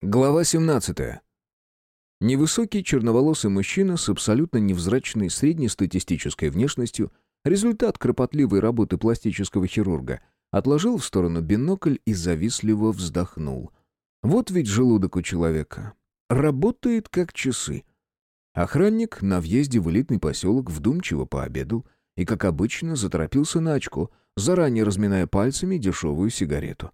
Глава 17. Невысокий черноволосый мужчина с абсолютно невзрачной среднестатистической внешностью, результат кропотливой работы пластического хирурга, отложил в сторону бинокль и завистливо вздохнул. Вот ведь желудок у человека. Работает как часы. Охранник на въезде в элитный поселок вдумчиво пообедал и, как обычно, заторопился на очко, заранее разминая пальцами дешевую сигарету.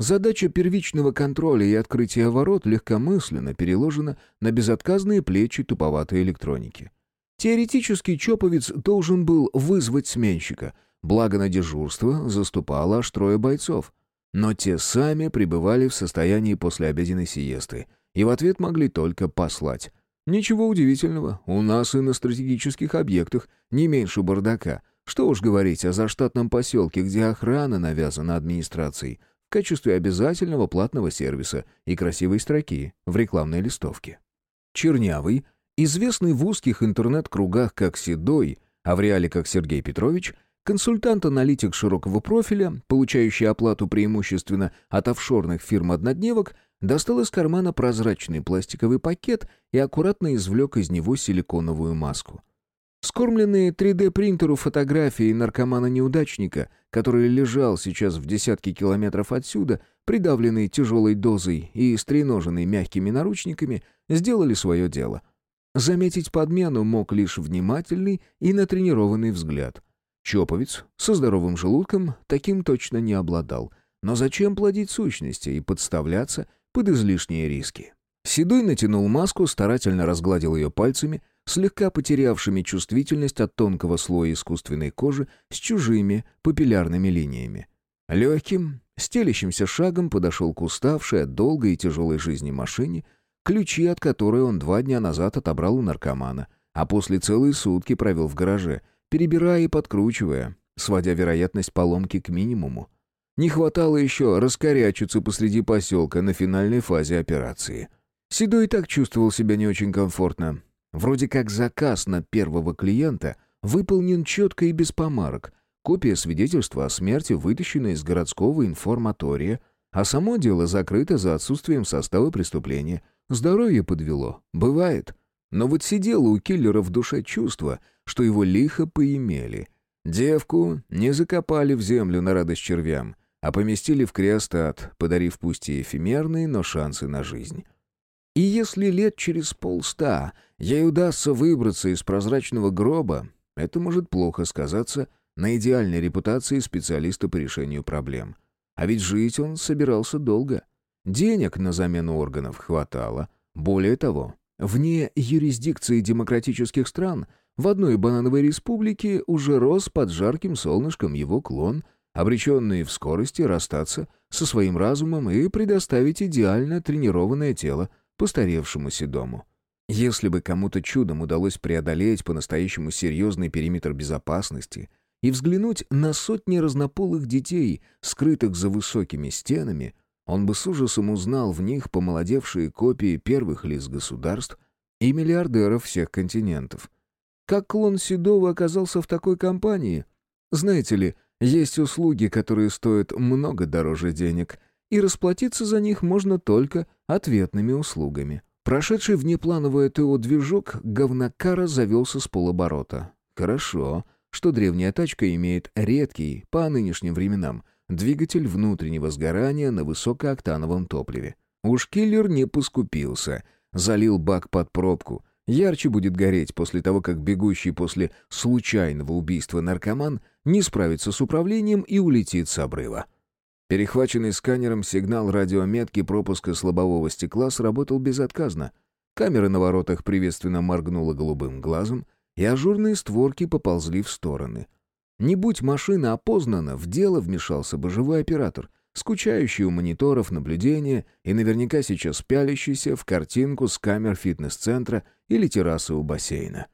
Задача первичного контроля и открытия ворот легкомысленно переложена на безотказные плечи туповатой электроники. Теоретически Чоповец должен был вызвать сменщика, благо на дежурство заступало аж трое бойцов. Но те сами пребывали в состоянии послеобеденной сиесты и в ответ могли только послать. Ничего удивительного, у нас и на стратегических объектах не меньше бардака. Что уж говорить о заштатном поселке, где охрана навязана администрацией – качестве обязательного платного сервиса и красивой строки в рекламной листовке. Чернявый, известный в узких интернет-кругах как Седой, а в реале как Сергей Петрович, консультант-аналитик широкого профиля, получающий оплату преимущественно от офшорных фирм-однодневок, достал из кармана прозрачный пластиковый пакет и аккуратно извлек из него силиконовую маску. Скормленные 3D-принтеру фотографии наркомана-неудачника, который лежал сейчас в десятке километров отсюда, придавленный тяжелой дозой и стреноженный мягкими наручниками, сделали свое дело. Заметить подмену мог лишь внимательный и натренированный взгляд. Чоповец со здоровым желудком таким точно не обладал. Но зачем плодить сущности и подставляться под излишние риски? Седой натянул маску, старательно разгладил ее пальцами, слегка потерявшими чувствительность от тонкого слоя искусственной кожи с чужими папиллярными линиями. Легким, стелящимся шагом подошел к уставшей от долгой и тяжелой жизни машине, ключи от которой он два дня назад отобрал у наркомана, а после целые сутки провел в гараже, перебирая и подкручивая, сводя вероятность поломки к минимуму. Не хватало еще раскорячиться посреди поселка на финальной фазе операции. Седой так чувствовал себя не очень комфортно, Вроде как заказ на первого клиента выполнен четко и без помарок. Копия свидетельства о смерти вытащена из городского информатория, а само дело закрыто за отсутствием состава преступления. Здоровье подвело. Бывает. Но вот сидело у киллера в душе чувство, что его лихо поимели. Девку не закопали в землю на радость червям, а поместили в креостат, подарив пусть и эфемерные, но шансы на жизнь. И если лет через полста ей удастся выбраться из прозрачного гроба, это может плохо сказаться на идеальной репутации специалиста по решению проблем. А ведь жить он собирался долго. Денег на замену органов хватало. Более того, вне юрисдикции демократических стран в одной банановой республике уже рос под жарким солнышком его клон, обреченный в скорости расстаться со своим разумом и предоставить идеально тренированное тело постаревшему седому. Если бы кому-то чудом удалось преодолеть по-настоящему серьезный периметр безопасности и взглянуть на сотни разнополых детей, скрытых за высокими стенами, он бы с ужасом узнал в них помолодевшие копии первых лиц государств и миллиардеров всех континентов. Как клон Седова оказался в такой компании? Знаете ли, есть услуги, которые стоят много дороже денег — и расплатиться за них можно только ответными услугами. Прошедший внеплановое ТО движок говнокара завелся с полоборота. Хорошо, что древняя тачка имеет редкий, по нынешним временам, двигатель внутреннего сгорания на высокооктановом топливе. Уж киллер не поскупился, залил бак под пробку. Ярче будет гореть после того, как бегущий после случайного убийства наркоман не справится с управлением и улетит с обрыва. Перехваченный сканером сигнал радиометки пропуска слабового стекла сработал безотказно. Камера на воротах приветственно моргнула голубым глазом, и ажурные створки поползли в стороны. Не будь машина опознана, в дело вмешался бы живой оператор, скучающий у мониторов наблюдения и наверняка сейчас пялящийся в картинку с камер фитнес-центра или террасы у бассейна.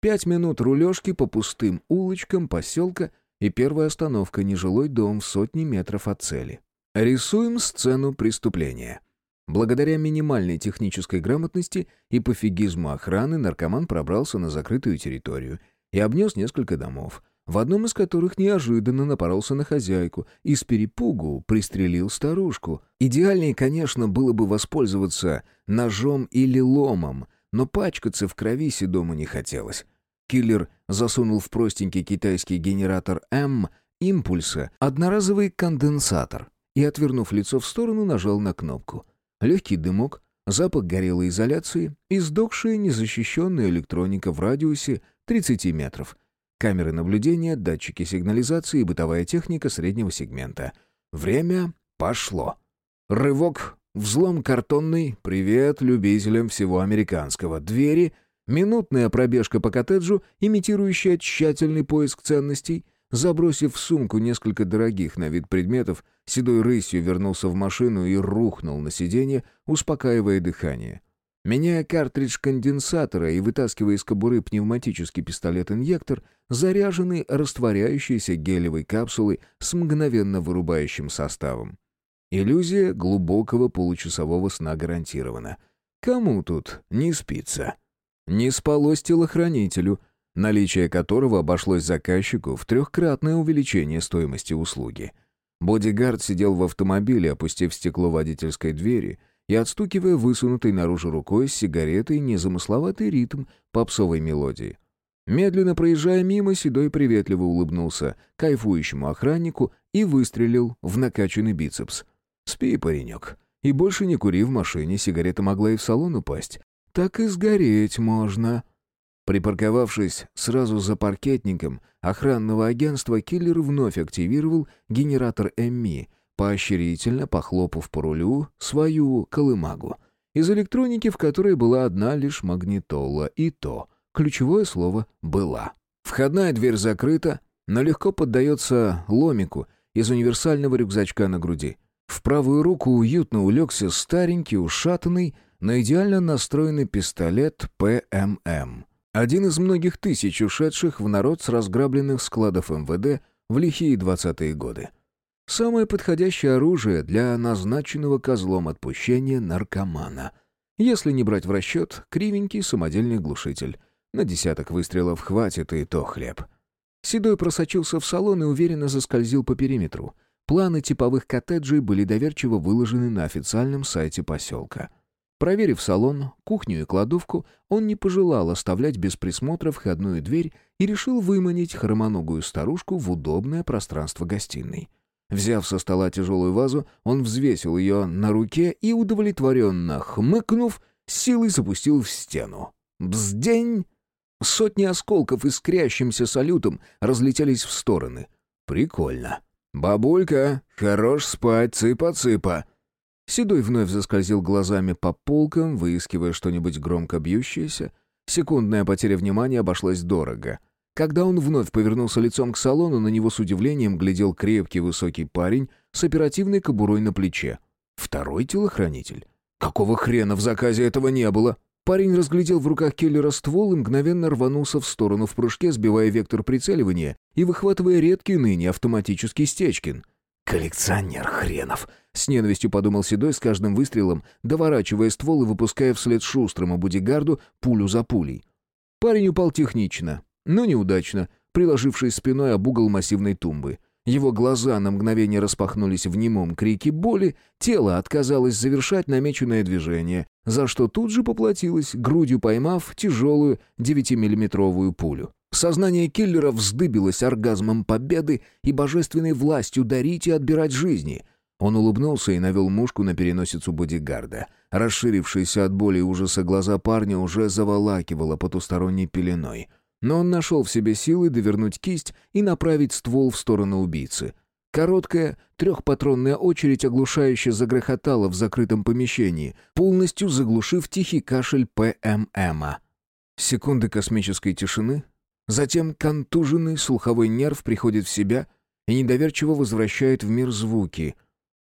Пять минут рулежки по пустым улочкам поселка — и первая остановка — нежилой дом в сотни метров от цели. Рисуем сцену преступления. Благодаря минимальной технической грамотности и пофигизму охраны наркоман пробрался на закрытую территорию и обнес несколько домов, в одном из которых неожиданно напоролся на хозяйку и с перепугу пристрелил старушку. Идеальнее, конечно, было бы воспользоваться ножом или ломом, но пачкаться в крови Седому не хотелось. Киллер засунул в простенький китайский генератор М импульса одноразовый конденсатор и, отвернув лицо в сторону, нажал на кнопку. Легкий дымок, запах горелой изоляции и сдохшая незащищенная электроника в радиусе 30 метров. Камеры наблюдения, датчики сигнализации и бытовая техника среднего сегмента. Время пошло. Рывок, взлом картонный, привет любителям всего американского, двери, минутная пробежка по коттеджу, имитирующая тщательный поиск ценностей — Забросив в сумку несколько дорогих на вид предметов, седой рысью вернулся в машину и рухнул на сиденье, успокаивая дыхание. Меняя картридж конденсатора и вытаскивая из кобуры пневматический пистолет-инъектор, заряженный растворяющейся гелевой капсулой с мгновенно вырубающим составом. Иллюзия глубокого получасового сна гарантирована. Кому тут не спится? Не спалось телохранителю — наличие которого обошлось заказчику в трехкратное увеличение стоимости услуги. Бодигард сидел в автомобиле, опустив стекло водительской двери и отстукивая высунутой наружу рукой с сигаретой незамысловатый ритм попсовой мелодии. Медленно проезжая мимо, Седой приветливо улыбнулся кайфующему охраннику и выстрелил в накачанный бицепс. «Спи, паренек, и больше не кури в машине, сигарета могла и в салон упасть. Так и сгореть можно». Припарковавшись сразу за паркетником охранного агентства, киллер вновь активировал генератор ЭММИ, поощрительно похлопав по рулю свою колымагу. Из электроники, в которой была одна лишь магнитола, и то ключевое слово «была». Входная дверь закрыта, но легко поддается ломику из универсального рюкзачка на груди. В правую руку уютно улегся старенький, ушатанный, но идеально настроенный пистолет ПММ. Один из многих тысяч ушедших в народ с разграбленных складов МВД в лихие двадцатые годы. Самое подходящее оружие для назначенного козлом отпущения наркомана. Если не брать в расчет кривенький самодельный глушитель. На десяток выстрелов хватит, и то хлеб. Седой просочился в салон и уверенно заскользил по периметру. Планы типовых коттеджей были доверчиво выложены на официальном сайте поселка. Проверив салон, кухню и кладовку, он не пожелал оставлять без присмотра входную дверь и решил выманить хромоногую старушку в удобное пространство гостиной. Взяв со стола тяжелую вазу, он взвесил ее на руке и, удовлетворенно хмыкнув, силой запустил в стену. «Бздень!» Сотни осколков, искрящимся салютом, разлетелись в стороны. «Прикольно!» «Бабулька, хорош спать, цыпа-цыпа!» Седой вновь заскользил глазами по полкам, выискивая что-нибудь громко бьющееся. Секундная потеря внимания обошлась дорого. Когда он вновь повернулся лицом к салону, на него с удивлением глядел крепкий высокий парень с оперативной кобурой на плече. Второй телохранитель? Какого хрена в заказе этого не было? Парень разглядел в руках киллера ствол и мгновенно рванулся в сторону в прыжке, сбивая вектор прицеливания и выхватывая редкий ныне автоматический стечкин. «Коллекционер хренов!» С ненавистью подумал Седой с каждым выстрелом, доворачивая ствол и выпуская вслед шустрому бодигарду пулю за пулей. Парень упал технично, но неудачно, приложившись спиной об угол массивной тумбы. Его глаза на мгновение распахнулись в немом крике боли, тело отказалось завершать намеченное движение, за что тут же поплатилось, грудью поймав тяжелую девятимиллиметровую пулю. Сознание киллера вздыбилось оргазмом победы и божественной властью дарить и отбирать жизни. Он улыбнулся и навел мушку на переносицу бодигарда. Расширившиеся от боли и ужаса глаза парня уже заволакивало потусторонней пеленой. Но он нашел в себе силы довернуть кисть и направить ствол в сторону убийцы. Короткая, трехпатронная очередь оглушающе загрохотала в закрытом помещении, полностью заглушив тихий кашель ПММа. Секунды космической тишины, Затем контуженный слуховой нерв приходит в себя и недоверчиво возвращает в мир звуки.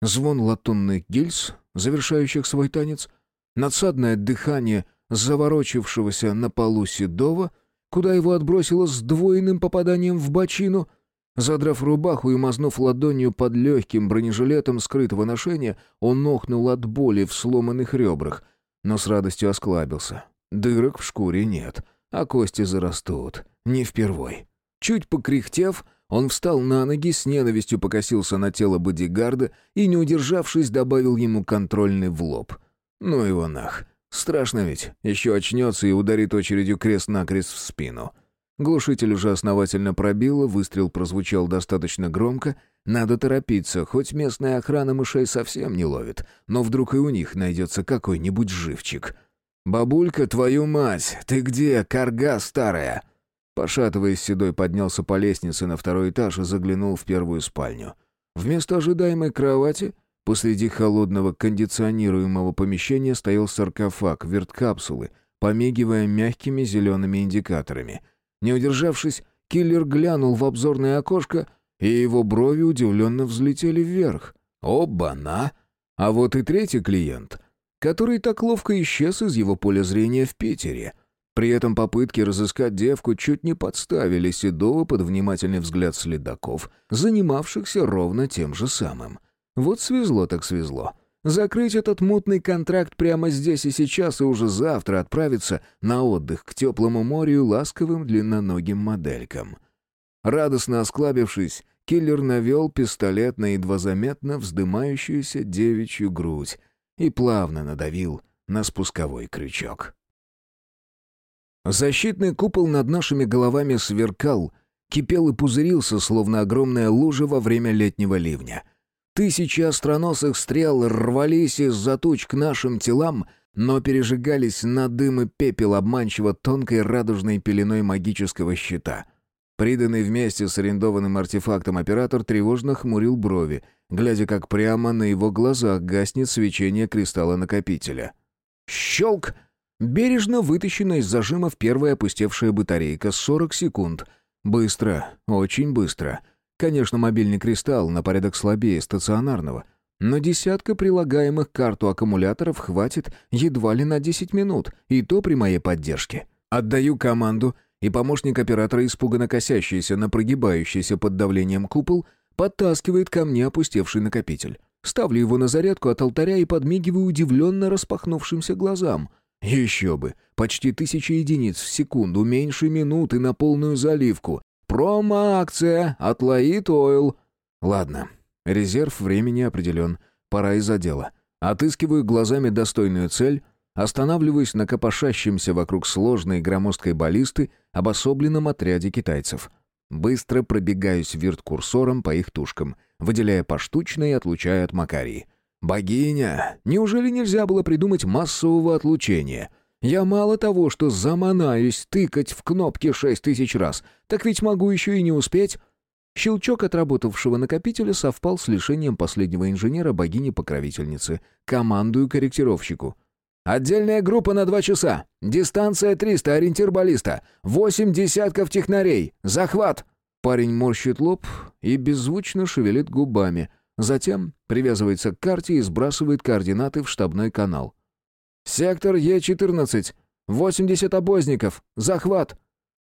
Звон латунных гильз, завершающих свой танец, надсадное дыхание заворочившегося на полу седого, куда его отбросило с двойным попаданием в бочину. Задрав рубаху и мазнув ладонью под легким бронежилетом скрытого ношения, он охнул от боли в сломанных ребрах, но с радостью осклабился. Дырок в шкуре нет — а кости зарастут. Не впервой. Чуть покряхтев, он встал на ноги, с ненавистью покосился на тело бодигарда и, не удержавшись, добавил ему контрольный в лоб. «Ну его нах! Страшно ведь, еще очнется и ударит очередью крест-накрест в спину». Глушитель уже основательно пробило, выстрел прозвучал достаточно громко. Надо торопиться, хоть местная охрана мышей совсем не ловит, но вдруг и у них найдется какой-нибудь живчик. «Бабулька, твою мать! Ты где, карга старая?» Пошатываясь, Седой поднялся по лестнице на второй этаж и заглянул в первую спальню. Вместо ожидаемой кровати посреди холодного кондиционируемого помещения стоял саркофаг верткапсулы, помигивая мягкими зелеными индикаторами. Не удержавшись, киллер глянул в обзорное окошко, и его брови удивленно взлетели вверх. «Оба-на!» А вот и третий клиент, который так ловко исчез из его поля зрения в Питере — при этом попытки разыскать девку чуть не подставили Седова под внимательный взгляд следаков, занимавшихся ровно тем же самым. Вот свезло так свезло. Закрыть этот мутный контракт прямо здесь и сейчас и уже завтра отправиться на отдых к теплому морю ласковым длинноногим моделькам. Радостно осклабившись, киллер навел пистолет на едва заметно вздымающуюся девичью грудь и плавно надавил на спусковой крючок. Защитный купол над нашими головами сверкал, кипел и пузырился, словно огромная лужа во время летнего ливня. Тысячи остроносых стрел рвались из-за туч к нашим телам, но пережигались на дым и пепел обманчиво тонкой радужной пеленой магического щита. Приданный вместе с арендованным артефактом оператор тревожно хмурил брови, глядя, как прямо на его глазах гаснет свечение кристалла накопителя. «Щелк!» Бережно вытащена из зажимов первая опустевшая батарейка. 40 секунд. Быстро, очень быстро. Конечно, мобильный кристалл на порядок слабее стационарного. Но десятка прилагаемых карту аккумуляторов хватит едва ли на 10 минут, и то при моей поддержке. Отдаю команду, и помощник оператора, испуганно косящийся на прогибающийся под давлением купол, подтаскивает ко мне опустевший накопитель. Ставлю его на зарядку от алтаря и подмигиваю удивленно распахнувшимся глазам — еще бы, почти тысяча единиц в секунду, меньше минуты на полную заливку. Промо-акция от Лаит Ойл. Ладно, резерв времени определен, пора из-за дела. Отыскиваю глазами достойную цель, останавливаюсь на копошащемся вокруг сложной громоздкой баллисты обособленном отряде китайцев. Быстро пробегаюсь вирт-курсором по их тушкам, выделяя поштучно и отлучая от Макарии. «Богиня, неужели нельзя было придумать массового отлучения? Я мало того, что заманаюсь тыкать в кнопки шесть тысяч раз, так ведь могу еще и не успеть». Щелчок отработавшего накопителя совпал с лишением последнего инженера богини-покровительницы. Командую корректировщику. «Отдельная группа на два часа. Дистанция 300, ориентир баллиста. Восемь десятков технарей. Захват!» Парень морщит лоб и беззвучно шевелит губами, Затем привязывается к карте и сбрасывает координаты в штабной канал. «Сектор Е-14. 80 обозников. Захват!»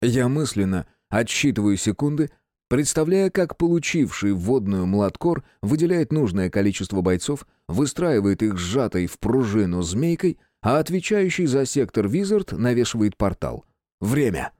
Я мысленно отсчитываю секунды, представляя, как получивший водную младкор выделяет нужное количество бойцов, выстраивает их сжатой в пружину змейкой, а отвечающий за сектор Визард навешивает портал. Время.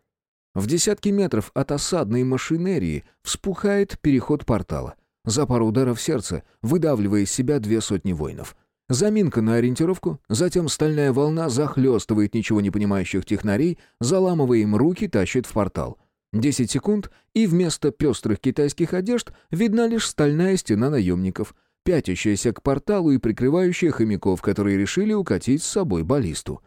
В десятки метров от осадной машинерии вспухает переход портала. За пару ударов сердца, выдавливая из себя две сотни воинов. Заминка на ориентировку, затем стальная волна захлестывает ничего не понимающих технарей, заламывая им руки, тащит в портал. Десять секунд, и вместо пестрых китайских одежд видна лишь стальная стена наемников, пятящаяся к порталу и прикрывающая хомяков, которые решили укатить с собой баллисту.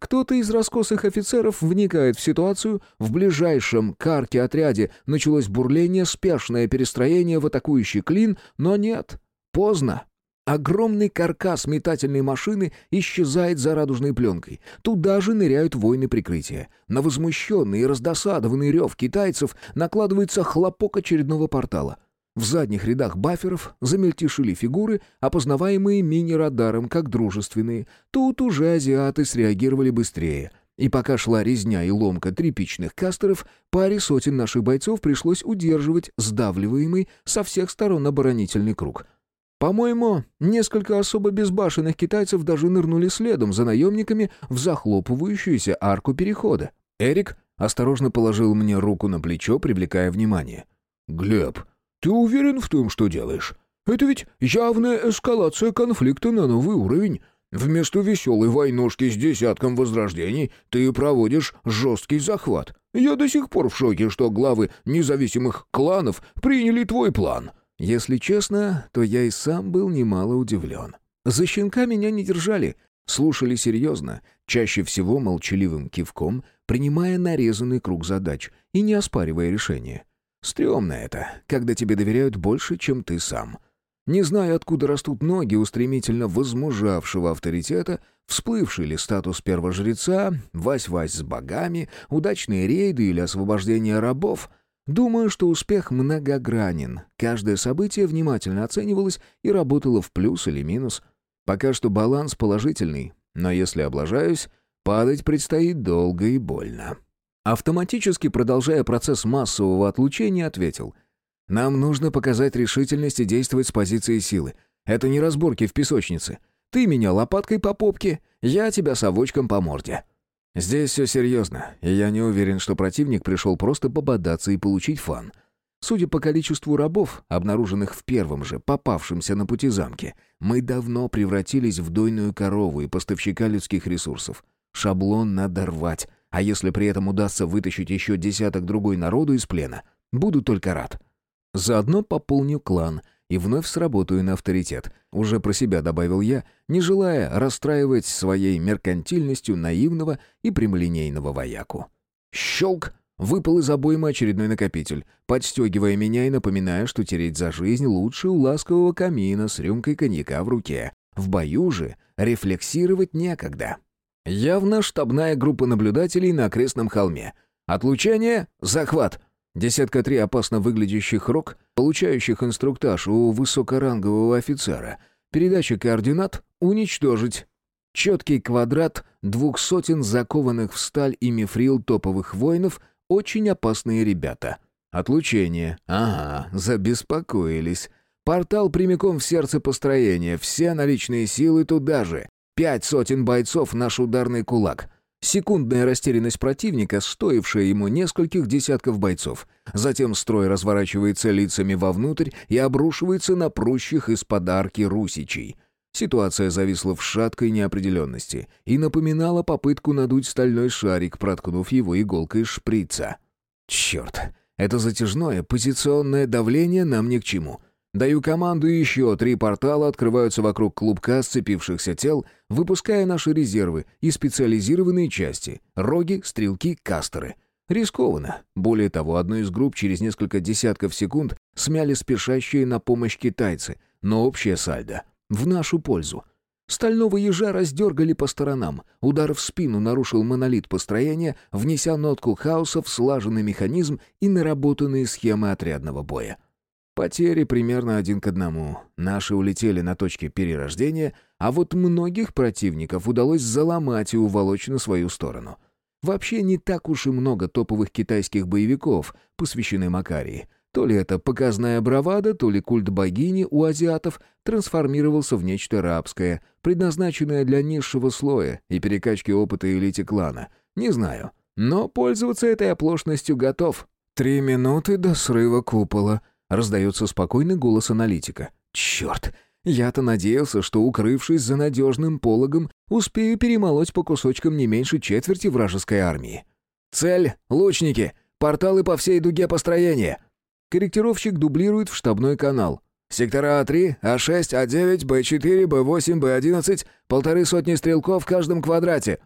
Кто-то из раскосых офицеров вникает в ситуацию, в ближайшем карте отряде началось бурление, спешное перестроение в атакующий клин, но нет, поздно. Огромный каркас метательной машины исчезает за радужной пленкой. Туда же ныряют воины прикрытия. На возмущенный и раздосадованный рев китайцев накладывается хлопок очередного портала — в задних рядах баферов замельтешили фигуры, опознаваемые мини-радаром как дружественные. Тут уже азиаты среагировали быстрее. И пока шла резня и ломка тряпичных кастеров, паре сотен наших бойцов пришлось удерживать сдавливаемый со всех сторон оборонительный круг. По-моему, несколько особо безбашенных китайцев даже нырнули следом за наемниками в захлопывающуюся арку перехода. Эрик осторожно положил мне руку на плечо, привлекая внимание. «Глеб, ты уверен в том, что делаешь? Это ведь явная эскалация конфликта на новый уровень. Вместо веселой войнушки с десятком возрождений ты проводишь жесткий захват. Я до сих пор в шоке, что главы независимых кланов приняли твой план». Если честно, то я и сам был немало удивлен. За щенка меня не держали, слушали серьезно, чаще всего молчаливым кивком, принимая нарезанный круг задач и не оспаривая решения. Стремно это, когда тебе доверяют больше, чем ты сам. Не знаю, откуда растут ноги у стремительно возмужавшего авторитета, всплывший ли статус первожреца, вась-вась с богами, удачные рейды или освобождение рабов. Думаю, что успех многогранен. Каждое событие внимательно оценивалось и работало в плюс или минус. Пока что баланс положительный, но если облажаюсь, падать предстоит долго и больно. Автоматически продолжая процесс массового отлучения, ответил — нам нужно показать решительность и действовать с позиции силы. Это не разборки в песочнице. Ты меня лопаткой по попке, я тебя совочком по морде. Здесь все серьезно, и я не уверен, что противник пришел просто пободаться и получить фан. Судя по количеству рабов, обнаруженных в первом же попавшемся на пути замке, мы давно превратились в дойную корову и поставщика людских ресурсов. Шаблон надо рвать, а если при этом удастся вытащить еще десяток другой народу из плена, буду только рад. Заодно пополню клан и вновь сработаю на авторитет. Уже про себя добавил я, не желая расстраивать своей меркантильностью наивного и прямолинейного вояку. Щелк! Выпал из обоймы очередной накопитель, подстегивая меня и напоминая, что тереть за жизнь лучше у ласкового камина с рюмкой коньяка в руке. В бою же рефлексировать некогда. Явно штабная группа наблюдателей на окрестном холме. Отлучение, захват — Десятка три опасно выглядящих рок, получающих инструктаж у высокорангового офицера. Передача координат «Уничтожить». Четкий квадрат двух сотен закованных в сталь и мифрил топовых воинов — очень опасные ребята. Отлучение. Ага, забеспокоились. Портал прямиком в сердце построения. Все наличные силы туда же. Пять сотен бойцов — наш ударный кулак. Секундная растерянность противника, стоившая ему нескольких десятков бойцов. Затем строй разворачивается лицами вовнутрь и обрушивается на прущих из подарки русичей. Ситуация зависла в шаткой неопределенности и напоминала попытку надуть стальной шарик, проткнув его иголкой шприца. «Черт, это затяжное позиционное давление нам ни к чему». Даю команду, еще три портала открываются вокруг клубка сцепившихся тел, выпуская наши резервы и специализированные части — роги, стрелки, кастеры. Рискованно. Более того, одну из групп через несколько десятков секунд смяли спешащие на помощь китайцы, но общее сальдо — в нашу пользу. Стального ежа раздергали по сторонам. Удар в спину нарушил монолит построения, внеся нотку хаоса в слаженный механизм и наработанные схемы отрядного боя. Потери примерно один к одному. Наши улетели на точке перерождения, а вот многих противников удалось заломать и уволочь на свою сторону. Вообще не так уж и много топовых китайских боевиков, посвящены Макарии. То ли это показная бравада, то ли культ богини у азиатов трансформировался в нечто рабское, предназначенное для низшего слоя и перекачки опыта элите клана. Не знаю. Но пользоваться этой оплошностью готов. «Три минуты до срыва купола», Раздается спокойный голос аналитика. «Черт! Я-то надеялся, что, укрывшись за надежным пологом, успею перемолоть по кусочкам не меньше четверти вражеской армии. Цель — лучники! Порталы по всей дуге построения!» Корректировщик дублирует в штабной канал. Сектора А3, А6, А9, Б4, Б8, Б11, полторы сотни стрелков в каждом квадрате.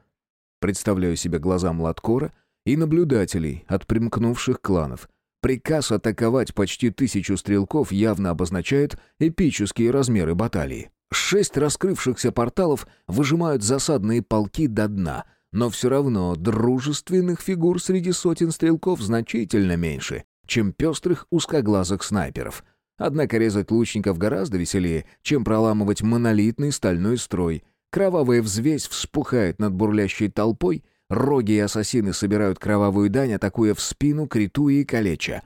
Представляю себе глаза Младкора и наблюдателей от примкнувших кланов. Приказ атаковать почти тысячу стрелков явно обозначает эпические размеры баталии. Шесть раскрывшихся порталов выжимают засадные полки до дна, но все равно дружественных фигур среди сотен стрелков значительно меньше, чем пестрых узкоглазых снайперов. Однако резать лучников гораздо веселее, чем проламывать монолитный стальной строй. Кровавая взвесь вспухает над бурлящей толпой — Роги и ассасины собирают кровавую дань, атакуя в спину, критуя и калеча.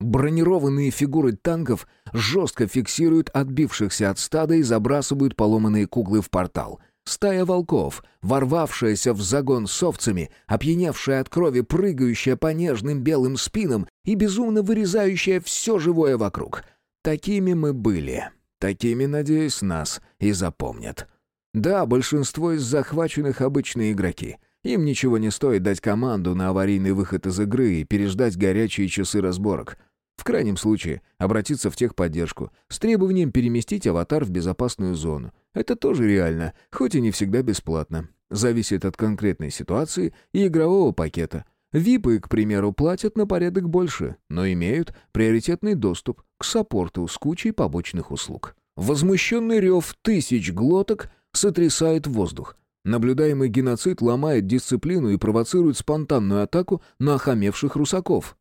Бронированные фигуры танков жестко фиксируют отбившихся от стада и забрасывают поломанные куклы в портал. Стая волков, ворвавшаяся в загон с овцами, опьяневшая от крови, прыгающая по нежным белым спинам и безумно вырезающая все живое вокруг. Такими мы были. Такими, надеюсь, нас и запомнят. Да, большинство из захваченных обычные игроки. Им ничего не стоит дать команду на аварийный выход из игры и переждать горячие часы разборок. В крайнем случае, обратиться в техподдержку с требованием переместить аватар в безопасную зону. Это тоже реально, хоть и не всегда бесплатно. Зависит от конкретной ситуации и игрового пакета. ВИПы, к примеру, платят на порядок больше, но имеют приоритетный доступ к саппорту с кучей побочных услуг. Возмущенный рев тысяч глоток сотрясает воздух. Наблюдаемый геноцид ломает дисциплину и провоцирует спонтанную атаку на охамевших русаков.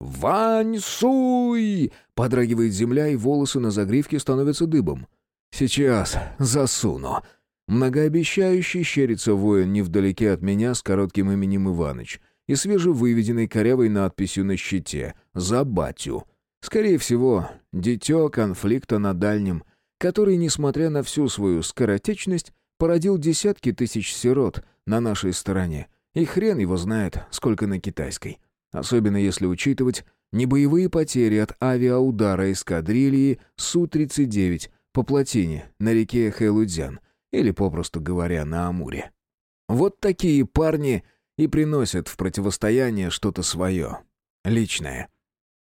«Вань-суй!» — подрагивает земля, и волосы на загривке становятся дыбом. «Сейчас засуну». Многообещающий щерится воин невдалеке от меня с коротким именем Иваныч и свежевыведенной корявой надписью на щите «За батю». Скорее всего, дитё конфликта на дальнем, который, несмотря на всю свою скоротечность, породил десятки тысяч сирот на нашей стороне, и хрен его знает, сколько на китайской. Особенно если учитывать небоевые потери от авиаудара эскадрильи Су-39 по плотине на реке Хэлудзян, или, попросту говоря, на Амуре. Вот такие парни и приносят в противостояние что-то свое, личное.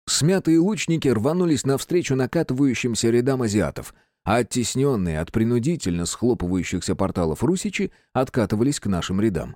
Смятые лучники рванулись навстречу накатывающимся рядам азиатов, а оттесненные от принудительно схлопывающихся порталов русичи откатывались к нашим рядам.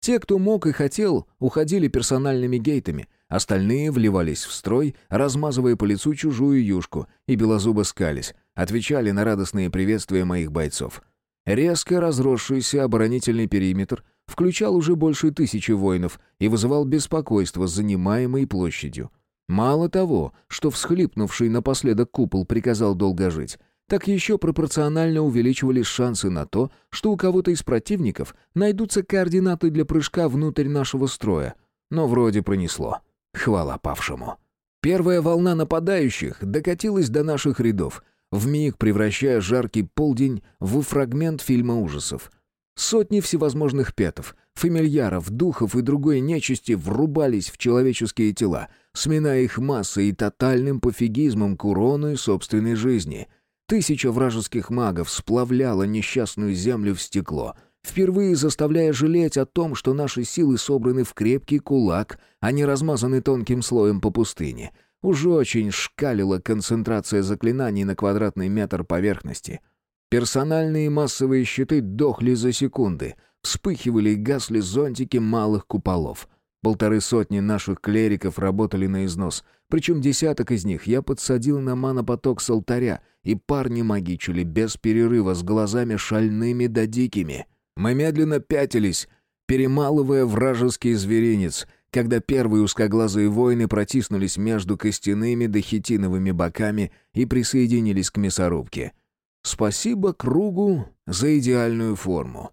Те, кто мог и хотел, уходили персональными гейтами, остальные вливались в строй, размазывая по лицу чужую юшку, и белозубо скались, отвечали на радостные приветствия моих бойцов. Резко разросшийся оборонительный периметр включал уже больше тысячи воинов и вызывал беспокойство с занимаемой площадью. Мало того, что всхлипнувший напоследок купол приказал долго жить, так еще пропорционально увеличивались шансы на то, что у кого-то из противников найдутся координаты для прыжка внутрь нашего строя. Но вроде пронесло. Хвала павшему. Первая волна нападающих докатилась до наших рядов, вмиг превращая жаркий полдень в фрагмент фильма ужасов. Сотни всевозможных петов, фамильяров, духов и другой нечисти врубались в человеческие тела, сминая их массой и тотальным пофигизмом к урону и собственной жизни — Тысяча вражеских магов сплавляла несчастную землю в стекло, впервые заставляя жалеть о том, что наши силы собраны в крепкий кулак, а не размазаны тонким слоем по пустыне. Уж очень шкалила концентрация заклинаний на квадратный метр поверхности. Персональные массовые щиты дохли за секунды, вспыхивали и гасли зонтики малых куполов — Полторы сотни наших клериков работали на износ, причем десяток из них я подсадил на манопоток с алтаря, и парни магичили без перерыва с глазами шальными да дикими. Мы медленно пятились, перемалывая вражеский зверинец, когда первые узкоглазые воины протиснулись между костяными да хитиновыми боками и присоединились к мясорубке. Спасибо кругу за идеальную форму.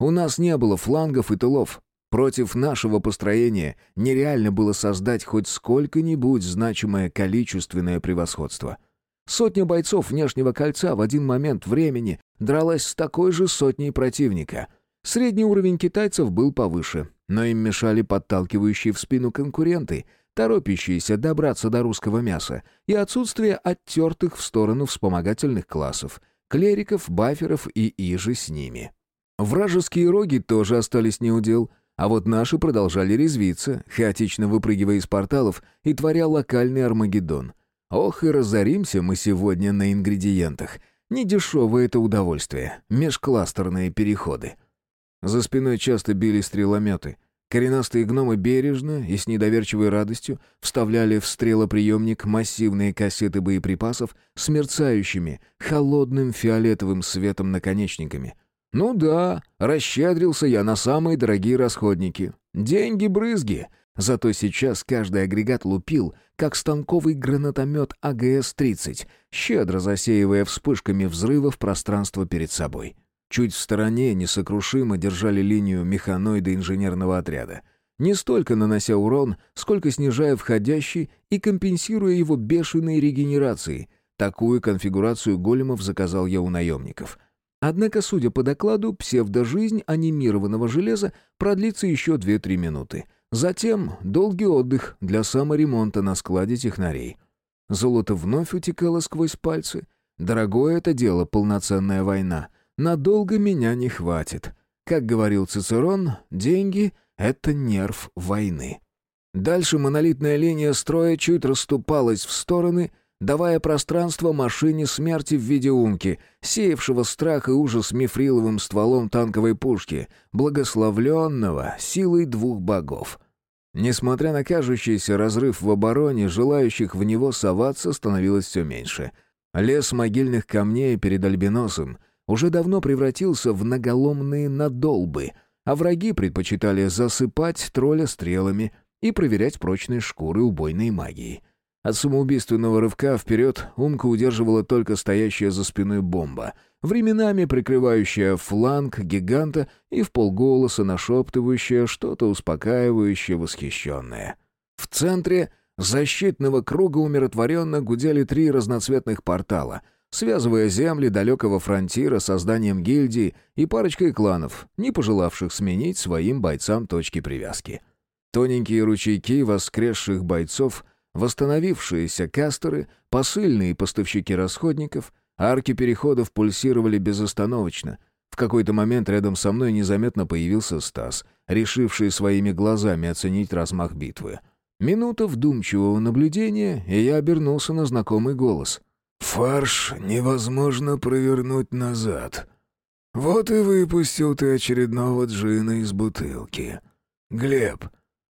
У нас не было флангов и тылов, Против нашего построения нереально было создать хоть сколько-нибудь значимое количественное превосходство. Сотня бойцов внешнего кольца в один момент времени дралась с такой же сотней противника. Средний уровень китайцев был повыше, но им мешали подталкивающие в спину конкуренты, торопящиеся добраться до русского мяса, и отсутствие оттертых в сторону вспомогательных классов, клериков, баферов и иже с ними. Вражеские роги тоже остались неудел — а вот наши продолжали резвиться, хаотично выпрыгивая из порталов и творя локальный Армагеддон. Ох и разоримся мы сегодня на ингредиентах. Недешевое это удовольствие, межкластерные переходы. За спиной часто били стрелометы. Коренастые гномы бережно и с недоверчивой радостью вставляли в стрелоприемник массивные кассеты боеприпасов с мерцающими, холодным фиолетовым светом наконечниками — ну да, расщедрился я на самые дорогие расходники. Деньги-брызги. Зато сейчас каждый агрегат лупил, как станковый гранатомет АГС-30, щедро засеивая вспышками взрывов пространство перед собой. Чуть в стороне несокрушимо держали линию механоида инженерного отряда. Не столько нанося урон, сколько снижая входящий и компенсируя его бешеной регенерацией. Такую конфигурацию големов заказал я у наемников — Однако, судя по докладу, псевдожизнь анимированного железа продлится еще 2-3 минуты. Затем долгий отдых для саморемонта на складе технарей. Золото вновь утекало сквозь пальцы. Дорогое это дело, полноценная война. Надолго меня не хватит. Как говорил Цицерон, деньги — это нерв войны. Дальше монолитная линия строя чуть расступалась в стороны, давая пространство машине смерти в виде умки, сеявшего страх и ужас мифриловым стволом танковой пушки, благословленного силой двух богов. Несмотря на кажущийся разрыв в обороне, желающих в него соваться становилось все меньше. Лес могильных камней перед Альбиносом уже давно превратился в наголомные надолбы, а враги предпочитали засыпать тролля стрелами и проверять прочные шкуры убойной магии. От самоубийственного рывка вперед Умка удерживала только стоящая за спиной бомба, временами прикрывающая фланг гиганта и в полголоса нашептывающая что-то успокаивающее восхищенное. В центре защитного круга умиротворенно гудели три разноцветных портала, связывая земли далекого фронтира созданием гильдии и парочкой кланов, не пожелавших сменить своим бойцам точки привязки. Тоненькие ручейки воскресших бойцов — Восстановившиеся кастеры, посыльные поставщики расходников, арки переходов пульсировали безостановочно. В какой-то момент рядом со мной незаметно появился Стас, решивший своими глазами оценить размах битвы. Минута вдумчивого наблюдения, и я обернулся на знакомый голос. «Фарш невозможно провернуть назад. Вот и выпустил ты очередного джина из бутылки. Глеб,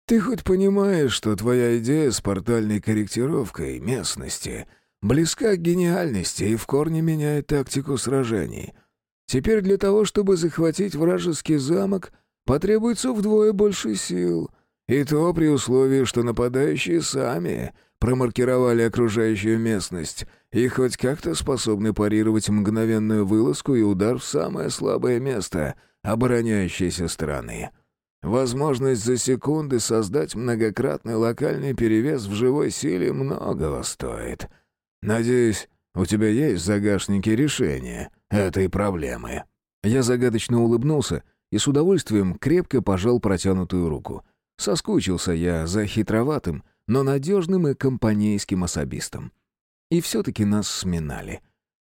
ты хоть понимаешь, что твоя идея с портальной корректировкой местности близка к гениальности и в корне меняет тактику сражений? Теперь для того, чтобы захватить вражеский замок, потребуется вдвое больше сил. И то при условии, что нападающие сами промаркировали окружающую местность и хоть как-то способны парировать мгновенную вылазку и удар в самое слабое место обороняющейся страны. Возможность за секунды создать многократный локальный перевес в живой силе многого стоит. Надеюсь, у тебя есть в загашнике решение этой проблемы». Я загадочно улыбнулся и с удовольствием крепко пожал протянутую руку. Соскучился я за хитроватым, но надежным и компанейским особистом. И все-таки нас сминали.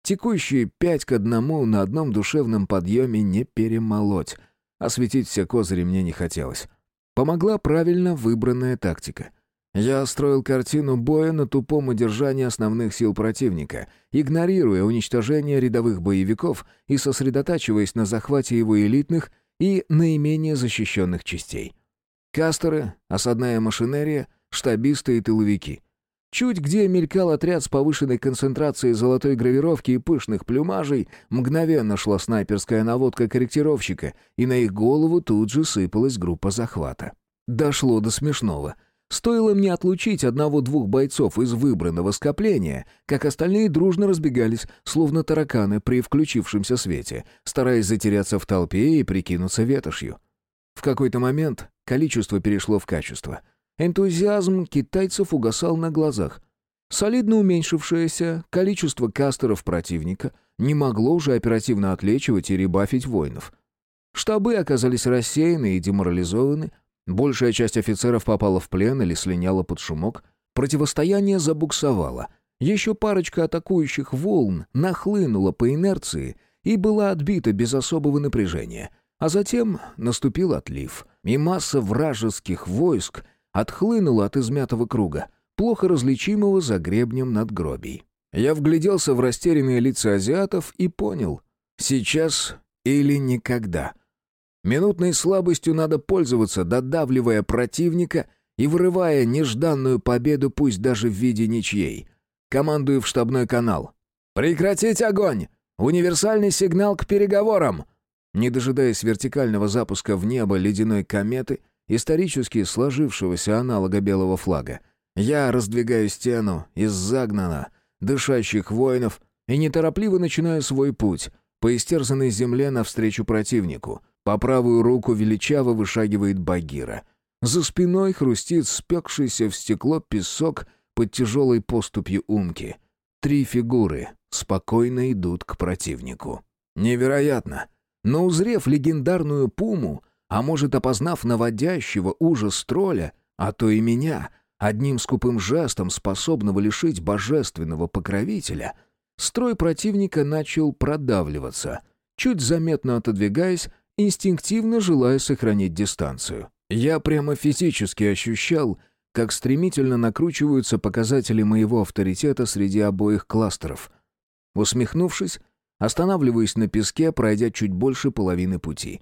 Текущие пять к одному на одном душевном подъеме не перемолоть — Осветить все козыри мне не хотелось. Помогла правильно выбранная тактика. Я строил картину боя на тупом удержании основных сил противника, игнорируя уничтожение рядовых боевиков и сосредотачиваясь на захвате его элитных и наименее защищенных частей. Кастеры, осадная машинерия, штабисты и тыловики — Чуть где мелькал отряд с повышенной концентрацией золотой гравировки и пышных плюмажей, мгновенно шла снайперская наводка корректировщика, и на их голову тут же сыпалась группа захвата. Дошло до смешного. Стоило мне отлучить одного-двух бойцов из выбранного скопления, как остальные дружно разбегались, словно тараканы при включившемся свете, стараясь затеряться в толпе и прикинуться ветошью. В какой-то момент количество перешло в качество — Энтузиазм китайцев угасал на глазах. Солидно уменьшившееся количество кастеров противника не могло уже оперативно отлечивать и ребафить воинов. Штабы оказались рассеяны и деморализованы, большая часть офицеров попала в плен или слиняла под шумок, противостояние забуксовало, еще парочка атакующих волн нахлынула по инерции и была отбита без особого напряжения, а затем наступил отлив, и масса вражеских войск — отхлынула от измятого круга, плохо различимого за гребнем надгробий. Я вгляделся в растерянные лица азиатов и понял — сейчас или никогда. Минутной слабостью надо пользоваться, додавливая противника и вырывая нежданную победу, пусть даже в виде ничьей. Командую в штабной канал. «Прекратить огонь! Универсальный сигнал к переговорам!» Не дожидаясь вертикального запуска в небо ледяной кометы, исторически сложившегося аналога белого флага. Я раздвигаю стену из загнана, дышащих воинов, и неторопливо начинаю свой путь по истерзанной земле навстречу противнику. По правую руку величаво вышагивает Багира. За спиной хрустит спекшийся в стекло песок под тяжелой поступью умки. Три фигуры спокойно идут к противнику. Невероятно. Но узрев легендарную пуму, а может, опознав наводящего ужас тролля, а то и меня, одним скупым жестом способного лишить божественного покровителя, строй противника начал продавливаться, чуть заметно отодвигаясь, инстинктивно желая сохранить дистанцию. Я прямо физически ощущал, как стремительно накручиваются показатели моего авторитета среди обоих кластеров. Усмехнувшись, останавливаюсь на песке, пройдя чуть больше половины пути.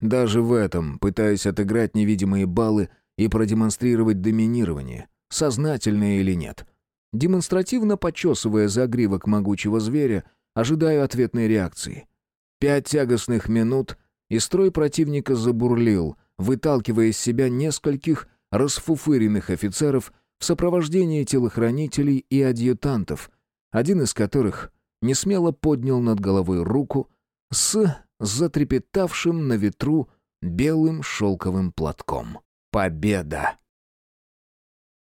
Даже в этом, пытаясь отыграть невидимые баллы и продемонстрировать доминирование, сознательное или нет. Демонстративно почесывая загривок могучего зверя, ожидаю ответной реакции. Пять тягостных минут, и строй противника забурлил, выталкивая из себя нескольких расфуфыренных офицеров в сопровождении телохранителей и адъютантов, один из которых несмело поднял над головой руку с затрепетавшим на ветру белым шелковым платком. Победа!